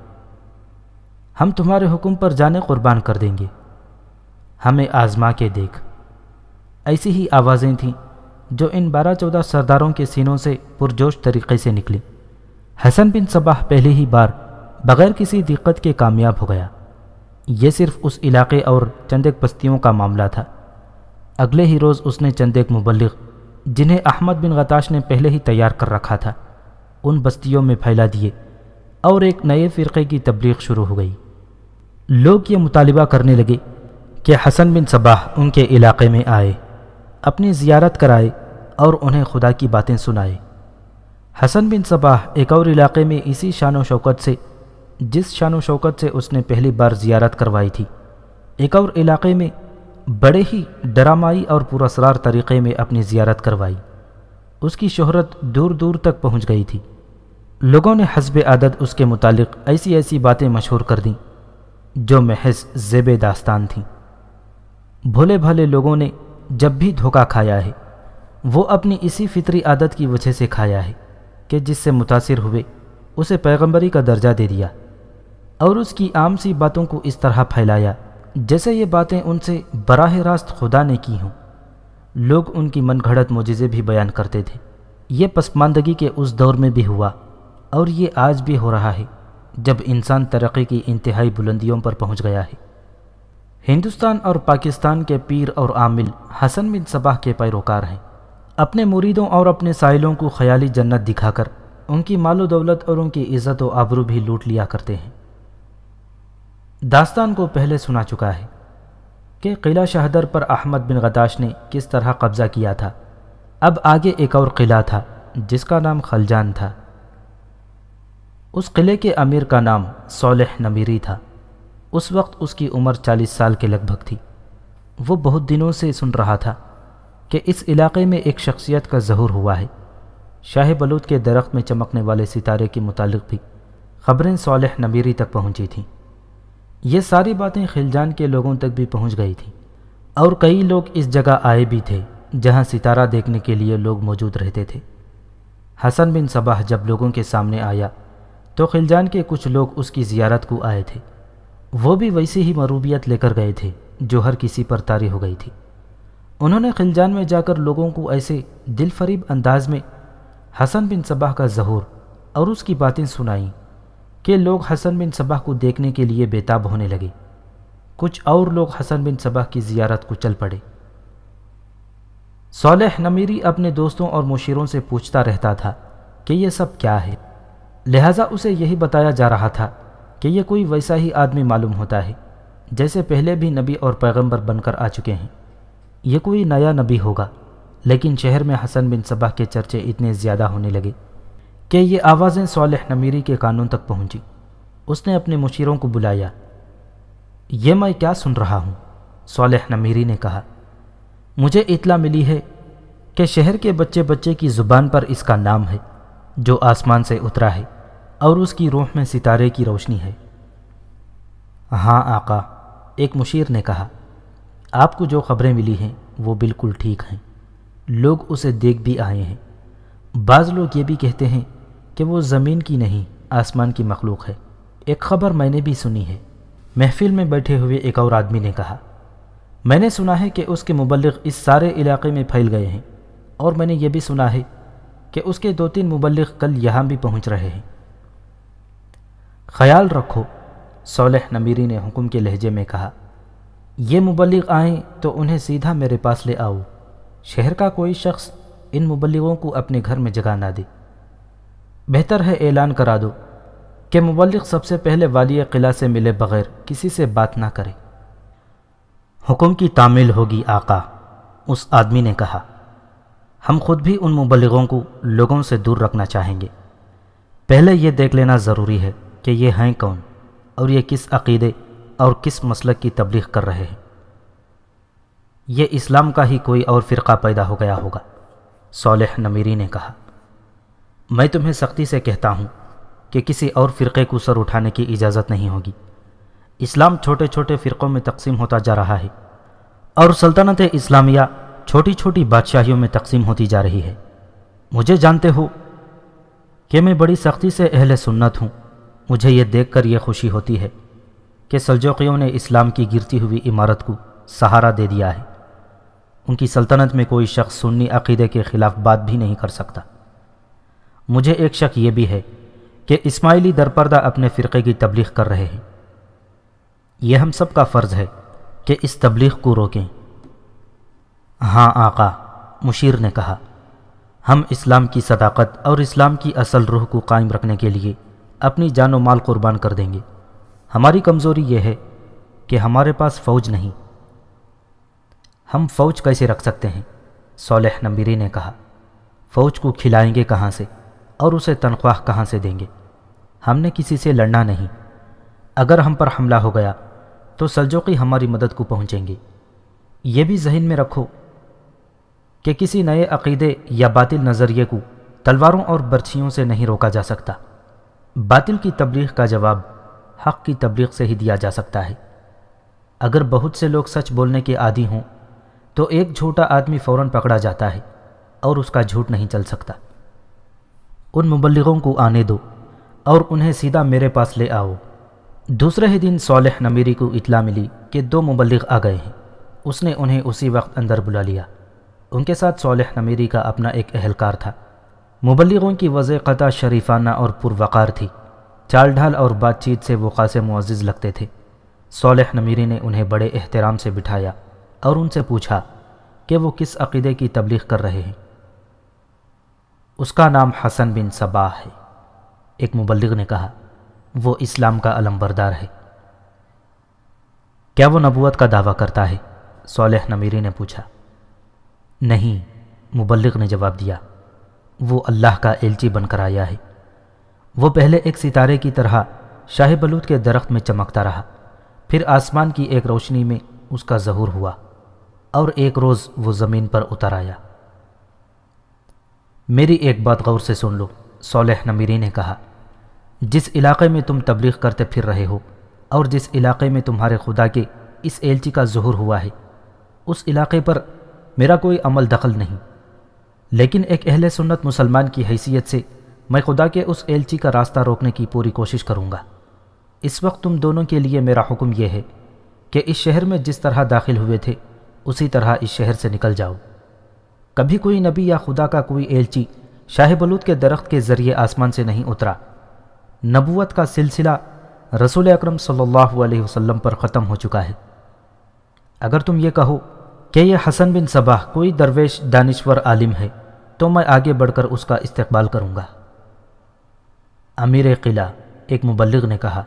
ہم تمہارے حکم پر جانے قربان کر دیں گے۔ ہمیں آزما کے دیکھ۔ ایسی ہی آوازیں تھیں۔ جو ان بارہ چودہ سرداروں کے سینوں سے پرجوش طریقے سے نکلی۔ حسن بن صباح پہلی ہی بار بغیر کسی دقت کے کامیاب ہو گیا۔ یہ صرف اس علاقے اور چند ایک بستیوں کا معاملہ تھا۔ اگلے ہی روز اس نے چند ایک مبلغ، جنہیں احمد بن غتاش نے پہلے ہی تیار کر رکھا تھا، ان بستیوں میں پھیلا دیے اور ایک نئے فرقے کی تبلیغ شروع ہو گئی۔ لوگ یہ مطالبہ کرنے لگے کہ حسن بن صباح ان کے علاقے میں آئے۔ اپنی زیارت کرائے اور انہیں خدا کی باتیں سنائے۔ حسن بن صباح ایک اور علاقے میں اسی شان و شوکت سے، جس شان و شوکت سے اس نے پہلی بار زیارت کروائی تھی، ایک اور علاقے میں بڑے ہی ڈرامائی اور پراسرار طریقے میں اپنی زیارت کروائی۔ اس کی شہرت دور دور تک پہنچ گئی تھی۔ لوگوں نے حسب عادت اس کے متعلق ایسی ایسی باتیں مشہور کر دیں جو محض زیب داستان تھیں۔ بھولے بھالے لوگوں نے جب بھی دھوکہ کھایا ہے، وہ اپنی اسی فطری عادت کی وجہ سے کھایا ہے کہ جس سے متاثر ہوئے، اسے پیغمبری کا درجہ دے دیا اور اس کی عام سی باتوں کو اس طرح پھیلایا جیسے یہ باتیں ان سے براہ راست خدا نے کی ہوں۔ لوگ ان کی من گھڑت معجزے بھی بیان کرتے تھے۔ یہ پسماندگی کے اس دور میں بھی ہوا اور یہ آج بھی ہو رہا ہے جب انسان ترقی کی انتہائی بلندیوں پر پہنچ گیا ہے۔ ہندوستان اور پاکستان کے پیر اور عامل حسن بن صباح کے پیروکار ہیں۔ اپنے مریدوں اور اپنے سائلوں کو خیالی جنت دکھا کر ان کی مال و دولت اور ان کی عزت و آبرو بھی لوٹ لیا کرتے ہیں۔ داستان کو پہلے سنا چکا ہے کہ قلعہ شہدر پر احمد بن غداش نے کس طرح قبضہ کیا تھا۔ اب آگے ایک اور قلعہ تھا جس کا نام خلجان تھا۔ اس قلعے کے امیر کا نام صالح نمیری تھا۔ اس وقت اس کی عمر چالیس سال کے لگ بھگ تھی۔ وہ بہت دنوں سے سن رہا تھا کہ اس علاقے میں ایک شخصیت کا ظہور ہوا ہے۔ شاہ بلود کے درخت میں چمکنے والے ستارے کے متعلق بھی خبریں صالح نمیری تک پہنچی تھیں۔ یہ ساری باتیں خلجان کے لوگوں تک بھی پہنچ گئی تھیں۔ اور کئی لوگ اس جگہ آئے بھی تھے جہاں ستارہ دیکھنے کے لیے لوگ موجود رہتے تھے۔ حسن بن صباح جب لوگوں کے سامنے آیا تو خلجان کے کچھ لوگ اس کی زیارت کو آئے تھے۔ وہ بھی ویسی ہی مروبیت لے کر گئے تھے جو ہر کسی پر تاری ہو گئی تھی۔ انہوں نے خلجان میں جا کر لوگوں کو ایسے دل فریب انداز میں حسن بن صباح کا ظہور اور اس کی باتیں سنائیں کہ لوگ حسن بن صباح کو دیکھنے کے لیے بےتاب ہونے لگے۔ کچھ اور لوگ حسن بن صباح کی زیارت کو چل پڑے۔ صالح نمیری اپنے دوستوں اور مشیروں سے پوچھتا رہتا تھا کہ یہ سب کیا ہے؟ لہٰذا اسے یہی بتایا جا رہا تھا کہ یہ کوئی ویسا ہی آدمی معلوم ہوتا ہے، جیسے پہلے بھی نبی اور پیغمبر بن کر آ چکے ہیں۔ یہ کوئی نیا نبی ہوگا، لیکن شہر میں حسن بن صباح کے چرچے اتنے زیادہ ہونے لگے کہ یہ آوازیں صالح نمیری کے قانون تک پہنچی اس نے اپنے مشیروں کو بلایا۔ یہ میں کیا سن رہا ہوں؟ صالح نمیری نے کہا، مجھے اطلاع ملی ہے کہ شہر کے بچے بچے کی زبان پر اس کا نام ہے، جو آسمان سے اترا ہے۔ اور اس کی روح میں ستارے کی روشنی ہے۔ ہاں آقا، ایک مشیر نے کہا، آپ کو جو خبریں ملی ہیں وہ بالکل ٹھیک ہیں۔ لوگ اسے دیکھ بھی آئے ہیں۔ بعض لوگ یہ بھی کہتے ہیں کہ وہ زمین کی نہیں، آسمان کی مخلوق ہے۔ ایک خبر میں نے بھی سنی ہے۔ محفل میں بیٹھے ہوئے ایک اور آدمی نے کہا، میں نے سنا ہے کہ اس کے مبلغ اس سارے علاقے میں پھیل گئے ہیں۔ اور میں نے یہ بھی سنا ہے کہ اس کے دو تین مبلغ کل یہاں بھی پہنچ رہے ہیں۔ خیال رکھو، صالح نمیری نے حکم کے لہجے میں کہا، یہ مبلغ آئیں تو انہیں سیدھا میرے پاس لے آؤ۔ شہر کا کوئی شخص ان مبلغوں کو اپنے گھر میں جگہ نہ دے۔ بہتر ہے اعلان کرا دو کہ مبلغ سب سے پہلے والی قلعہ سے ملے بغیر کسی سے بات نہ کرے۔ حکم کی تعمیل ہوگی آقا، اس آدمی نے کہا۔ ہم خود بھی ان مبلغوں کو لوگوں سے دور رکھنا چاہیں گے۔ پہلے یہ دیکھ لینا ضروری ہے۔ کہ یہ ہیں کون اور یہ کس عقیدے اور کس مسلک کی تبلیغ کر رہے ہیں۔ یہ اسلام کا ہی کوئی اور فرقہ پیدا ہو گیا ہوگا، صالح نمیری نے کہا۔ میں تمہیں سختی سے کہتا ہوں کہ کسی اور فرقے کو سر اٹھانے کی اجازت نہیں ہوگی۔ اسلام چھوٹے چھوٹے فرقوں میں تقسیم ہوتا جا رہا ہے اور سلطنت اسلامیہ چھوٹی چھوٹی بادشاہیوں میں تقسیم ہوتی جا رہی ہے۔ مجھے جانتے ہو کہ میں بڑی سختی سے اہل سنت ہوں۔ مجھے یہ دیکھ کر یہ خوشی ہوتی ہے کہ سلجوقیوں نے اسلام کی گرتی ہوئی عمارت کو سہارا دے دیا ہے۔ ان کی سلطنت میں کوئی شخص سنی عقیدے کے خلاف بات بھی نہیں کر سکتا۔ مجھے ایک شک یہ بھی ہے کہ اسماعیلی درپردہ اپنے فرقے کی تبلیغ کر رہے ہیں۔ یہ ہم سب کا فرض ہے کہ اس تبلیغ کو روکیں۔ ہاں آقا، مشیر نے کہا، ہم اسلام کی صداقت اور اسلام کی اصل روح کو قائم رکھنے کے لیے اپنی جان و مال قربان کر دیں گے۔ ہماری کمزوری یہ ہے کہ ہمارے پاس فوج نہیں۔ ہم فوج کیسے رکھ سکتے ہیں؟ صالح نمبری نے کہا۔ فوج کو کھلائیں گے کہاں سے؟ اور اسے تنخواہ کہاں سے دیں گے؟ ہم نے کسی سے لڑنا نہیں۔ اگر ہم پر حملہ ہو گیا تو سلجوقی ہماری مدد کو پہنچیں گے۔ یہ بھی ذہن میں رکھو کہ کسی نئے عقیدے یا باطل نظریے کو تلواروں اور برچھیوں سے نہیں روکا جا سکتا۔ باطل کی تبلیغ کا جواب حق کی تبلیغ سے ہی دیا جا سکتا ہے۔ اگر بہت سے لوگ سچ بولنے کے عادی ہوں، تو ایک جھوٹا آدمی فوراً پکڑا جاتا ہے اور اس کا جھوٹ نہیں چل سکتا۔ ان مبلغوں کو آنے دو اور انہیں سیدھا میرے پاس لے آؤ۔ دوسرے ہی دن صالح نمیری کو اطلاع ملی کہ دو مبلغ آ گئے ہیں۔ اس نے انہیں اسی وقت اندر بلا لیا۔ ان کے ساتھ صالح نمیری کا اپنا ایک اہلکار تھا۔ مبلغوں کی وضع قطع شریفانہ اور پروقار تھی۔ چال ڈھال اور بات چیت سے وہ خاصے معزز لگتے تھے۔ صالح نمیری نے انہیں بڑے احترام سے بٹھایا اور ان سے پوچھا کہ وہ کس عقیدے کی تبلیغ کر رہے ہیں۔ اس کا نام حسن بن صباح ہے۔ ایک مبلغ نے کہا، وہ اسلام کا علم بردار ہے۔ کیا وہ نبوت کا دعویٰ کرتا ہے؟ صالح نمیری نے پوچھا۔ نہیں، مبلغ نے جواب دیا۔ وہ اللہ کا ایلچی بن کر آیا ہے۔ وہ پہلے ایک ستارے کی طرح شاہ بلوت کے درخت میں چمکتا رہا۔ پھر آسمان کی ایک روشنی میں اس کا ظہور ہوا اور ایک روز وہ زمین پر اتر آیا۔ میری ایک بات غور سے سن لو، صالح نمیری نے کہا، جس علاقے میں تم تبلیغ کرتے پھر رہے ہو اور جس علاقے میں تمہارے خدا کے اس ایلچی کا ظہور ہوا ہے، اس علاقے پر میرا کوئی عمل دخل نہیں۔ لیکن ایک اہل سنت مسلمان کی حیثیت سے میں خدا کے اس ایلچی کا راستہ روکنے کی پوری کوشش کروں گا۔ اس وقت تم دونوں کے لیے میرا حکم یہ ہے کہ اس شہر میں جس طرح داخل ہوئے تھے، اسی طرح اس شہر سے نکل جاؤ۔ کبھی کوئی نبی یا خدا کا کوئی ایلچی شاہ بلود کے درخت کے ذریعے آسمان سے نہیں اترا۔ نبوت کا سلسلہ رسول اکرم صلی اللہ علیہ وسلم پر ختم ہو چکا ہے۔ اگر تم یہ کہو کہ یہ حسن بن صباح کوئی درویش دانشور عالم ہے تو میں آگے بڑھ کر اس کا استقبال کروں گا۔ امیر قلعہ، ایک مبلغ نے کہا،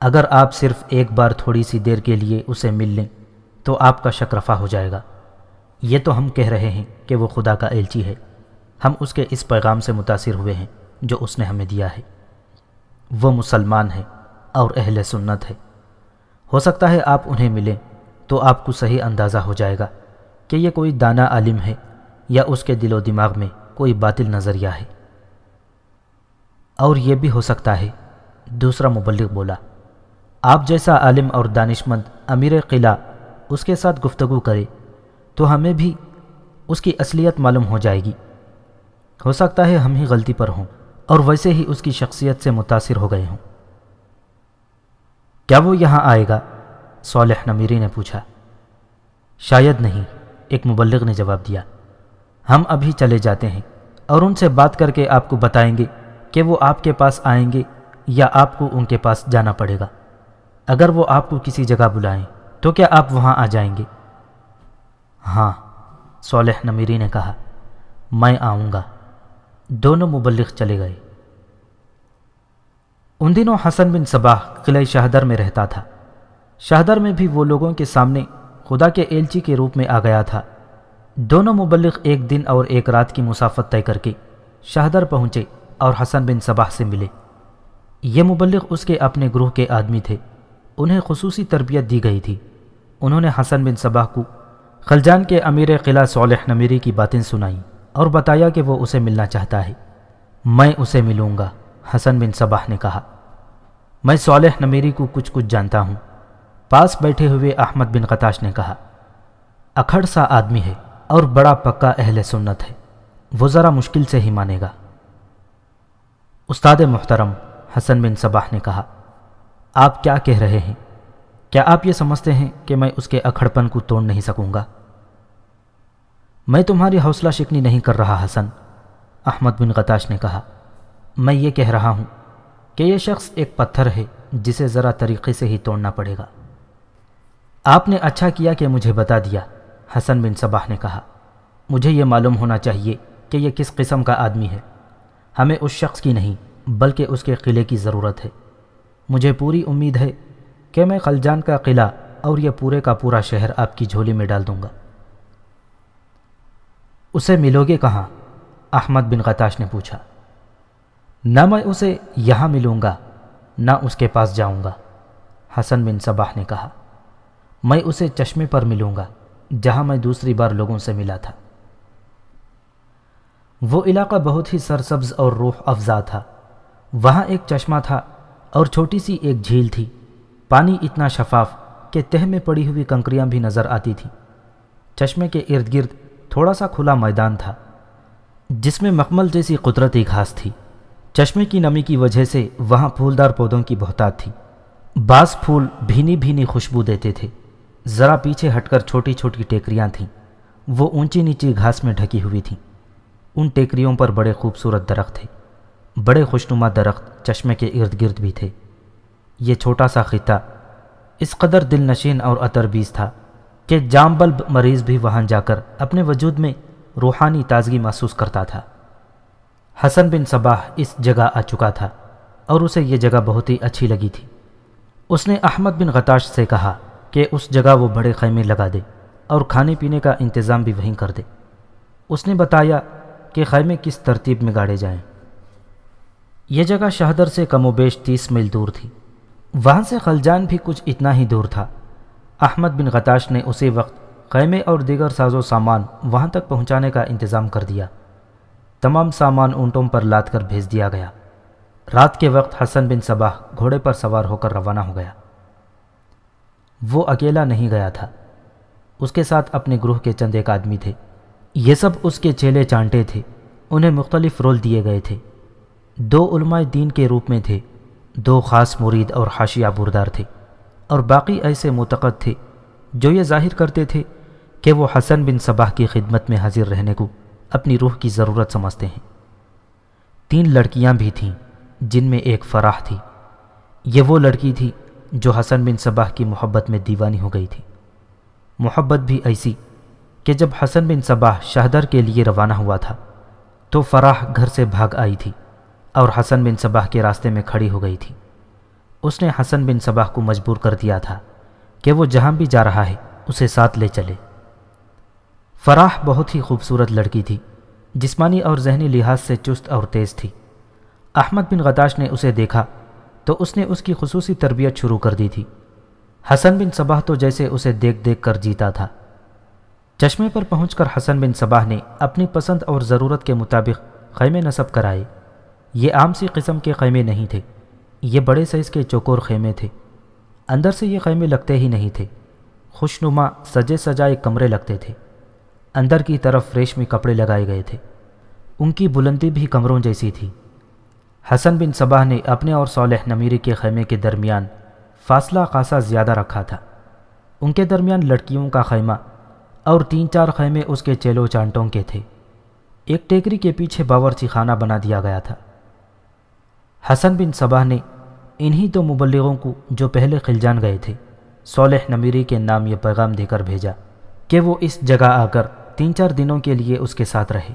اگر آپ صرف ایک بار تھوڑی سی دیر کے لیے اسے مل لیں، تو آپ کا شک رفع ہو جائے گا۔ یہ تو ہم کہہ رہے ہیں کہ وہ خدا کا ایلچی ہے۔ ہم اس کے اس پیغام سے متاثر ہوئے ہیں جو اس نے ہمیں دیا ہے۔ وہ مسلمان ہے اور اہل سنت ہے ہو سکتا ہے آپ انہیں ملیں تو آپ کو صحیح اندازہ ہو جائے گا کہ یہ کوئی دانا عالم ہے یا اس کے دل و دماغ میں کوئی باطل نظریہ ہے۔ اور یہ بھی ہو سکتا ہے، دوسرا مبلغ بولا، آپ جیسا عالم اور دانش مند امیر قلعہ اس کے ساتھ گفتگو کرے تو ہمیں بھی اس کی اصلیت معلوم ہو جائے گی۔ ہو سکتا ہے ہم ہی غلطی پر ہوں اور ویسے ہی اس کی شخصیت سے متاثر ہو گئے ہوں۔ کیا وہ یہاں آئے گا؟ صالح نمیری نے پوچھا۔ شاید نہیں، ایک مبلغ نے جواب دیا۔ ہم ابھی چلے جاتے ہیں اور ان سے بات کر کے آپ کو بتائیں گے کہ وہ آپ کے پاس آئیں گے یا آپ کو ان کے پاس جانا پڑے گا۔ اگر وہ آپ کو کسی جگہ بلائیں تو کیا آپ وہاں آ جائیں گے؟ ہاں صالح نمیری نے کہا، میں آؤں گا۔ دونوں مبلغ چلے گئے۔ ان دنوں حسن بن صباح قلعہ شہدر میں رہتا تھا۔ شہدر میں بھی وہ لوگوں کے سامنے خدا کے ایلچی کے روپ میں آ گیا تھا۔ دونوں مبلغ ایک دن اور ایک رات کی مسافت طے کر کے شہدر پہنچے اور حسن بن صباح سے ملے۔ یہ مبلغ اس کے اپنے گروہ کے آدمی تھے۔ انہیں خصوصی تربیت دی گئی تھی۔ انہوں نے حسن بن صباح کو خلجان کے امیر قلعہ صالح نمیری کی باتیں سنائیں اور بتایا کہ وہ اسے ملنا چاہتا ہے۔ میں اسے ملوں گا، حسن بن صباح نے کہا۔ میں صالح نمیری کو کچھ کچھ جانتا ہوں۔ پاس بیٹھے ہوئے احمد بن قتاش نے کہا، اکھڑ سا آدمی ہے۔ اور بڑا پکا اہل سنت ہے۔ وہ ذرا مشکل سے ہی مانے گا۔ استاد محترم حسن بن صباح نے کہا، آپ کیا کہہ رہے ہیں؟ کیا آپ یہ سمجھتے ہیں کہ میں اس کے اکھڑپن کو توڑ نہیں سکوں گا؟ میں تمہاری حوصلہ شکنی نہیں کر رہا، حسن۔ احمد بن غتاش نے کہا، میں یہ کہہ رہا ہوں کہ یہ شخص ایک پتھر ہے جسے ذرا طریقے سے ہی توڑنا پڑے گا۔ آپ نے اچھا کیا کہ مجھے بتا دیا۔ حسن بن صباح نے کہا، مجھے یہ معلوم ہونا چاہیے کہ یہ کس قسم کا آدمی ہے۔ ہمیں اس شخص کی نہیں، بلکہ اس کے قلعے کی ضرورت ہے۔ مجھے پوری امید ہے کہ میں خلجان کا قلعہ اور یہ پورے کا پورا شہر آپ کی جھولی میں ڈال دوں گا۔ اسے ملو گے کہاں؟ احمد بن غتاش نے پوچھا۔ نہ میں اسے یہاں ملوں گا، نہ اس کے پاس جاؤں گا، حسن بن صباح نے کہا۔ میں اسے چشمے پر ملوں گا۔ جہاں میں دوسری بار لوگوں سے ملا تھا۔ وہ علاقہ بہت ہی سرسبز اور روح افزا تھا۔ وہاں ایک چشمہ تھا اور چھوٹی سی ایک جھیل تھی۔ پانی اتنا شفاف کہ تہ میں پڑی ہوئی کنکریاں بھی نظر آتی تھیں۔ چشمے کے ارد گرد تھوڑا سا کھلا میدان تھا، جس میں مکمل جیسی قدرتی گھاس تھی۔ چشمے کی نمی کی وجہ سے وہاں پھولدار پودوں کی بہتات تھی۔ بعض پھول بھینی بھینی خوشبو دیتے تھے۔ ذرا پیچھے ہٹ کر چھوٹی چھوٹی ٹیکریاں تھیں۔ وہ اونچی نیچی گھاس میں ڈھکی ہوئی تھیں۔ ان ٹیکریوں پر بڑے خوبصورت درخت تھے۔ بڑے خوشنما درخت چشمے کے ارد گرد بھی تھے۔ یہ چھوٹا سا خطہ اس قدر دل نشین اور اتربیز تھا کہ جام بلب مریض بھی وہاں جا کر اپنے وجود میں روحانی تازگی محسوس کرتا تھا۔ حسن بن صباح اس جگہ آ چکا تھا اور اسے یہ جگہ بہت ہی اچھی لگی تھی۔ اس نے احمد بن غتاش سے کہا کہ اس جگہ وہ بڑے خیمے لگا دے اور کھانے پینے کا انتظام بھی وہیں کر دے۔ اس نے بتایا کہ خیمے کس ترتیب میں گاڑے جائیں۔ یہ جگہ شہدر سے کم و بیش تیس میل دور تھی۔ وہاں سے خلجان بھی کچھ اتنا ہی دور تھا۔ احمد بن غتاش نے اسی وقت خیمے اور دیگر ساز و سامان وہاں تک پہنچانے کا انتظام کر دیا۔ تمام سامان اونٹوں پر لاد کر بھیج دیا گیا۔ رات کے وقت حسن بن صباح گھوڑے پر سوار ہو کر روانہ ہو گیا۔ وہ اکیلا نہیں گیا تھا۔ اس کے ساتھ اپنے گروہ کے چند ایک آدمی تھے۔ یہ سب اس کے چیلے چانٹے تھے۔ انہیں مختلف رول دیے گئے تھے۔ دو علماء دین کے روپ میں تھے۔ دو خاص مرید اور حاشیہ بردار تھے۔ اور باقی ایسے متقد تھے جو یہ ظاہر کرتے تھے کہ وہ حسن بن صباح کی خدمت میں حاضر رہنے کو اپنی روح کی ضرورت سمجھتے ہیں۔ تین لڑکیاں بھی تھیں جن میں ایک فراح تھی۔ یہ وہ لڑکی تھی جو حسن بن صباح کی محبت میں دیوانی ہو گئی تھی۔ محبت بھی ایسی کہ جب حسن بن صباح شہدر کے لیے روانہ ہوا تھا، تو فراح گھر سے بھاگ آئی تھی اور حسن بن صباح کے راستے میں کھڑی ہو گئی تھی۔ اس نے حسن بن صباح کو مجبور کر دیا تھا کہ وہ جہاں بھی جا رہا ہے، اسے ساتھ لے چلے۔ فراح بہت ہی خوبصورت لڑکی تھی، جسمانی اور ذہنی لحاظ سے چست اور تیز تھی۔ احمد بن غداش نے اسے دیکھا تو اس نے اس کی خصوصی تربیت شروع کر دی تھی۔ حسن بن صباح تو جیسے اسے دیکھ دیکھ کر جیتا تھا۔ چشمے پر پہنچ کر حسن بن صباح نے اپنی پسند اور ضرورت کے مطابق خیمے نصب کرائے۔ یہ عام سی قسم کے خیمے نہیں تھے۔ یہ بڑے سائز کے چوکور خیمے تھے۔ اندر سے یہ خیمے لگتے ہی نہیں تھے۔ خوشنما سجے سجائے کمرے لگتے تھے۔ اندر کی طرف ریشمی کپڑے لگائے گئے تھے۔ ان کی بلندی بھی کمروں جیسی تھی۔ حسن بن صباح نے اپنے اور صالح نمیری کے خیمے کے درمیان فاصلہ خاصا زیادہ رکھا تھا۔ ان کے درمیان لڑکیوں کا خیمہ اور تین چار خیمے اس کے چیلو چانٹوں کے تھے۔ ایک ٹیکری کے پیچھے باورچی خانہ بنا دیا گیا تھا۔ حسن بن صباح نے انہی تو مبلغوں کو جو پہلے خلجان گئے تھے، صالح نمیری کے نام یہ پیغام دے کر بھیجا کہ وہ اس جگہ آ کر تین چار دنوں کے لیے اس کے ساتھ رہے۔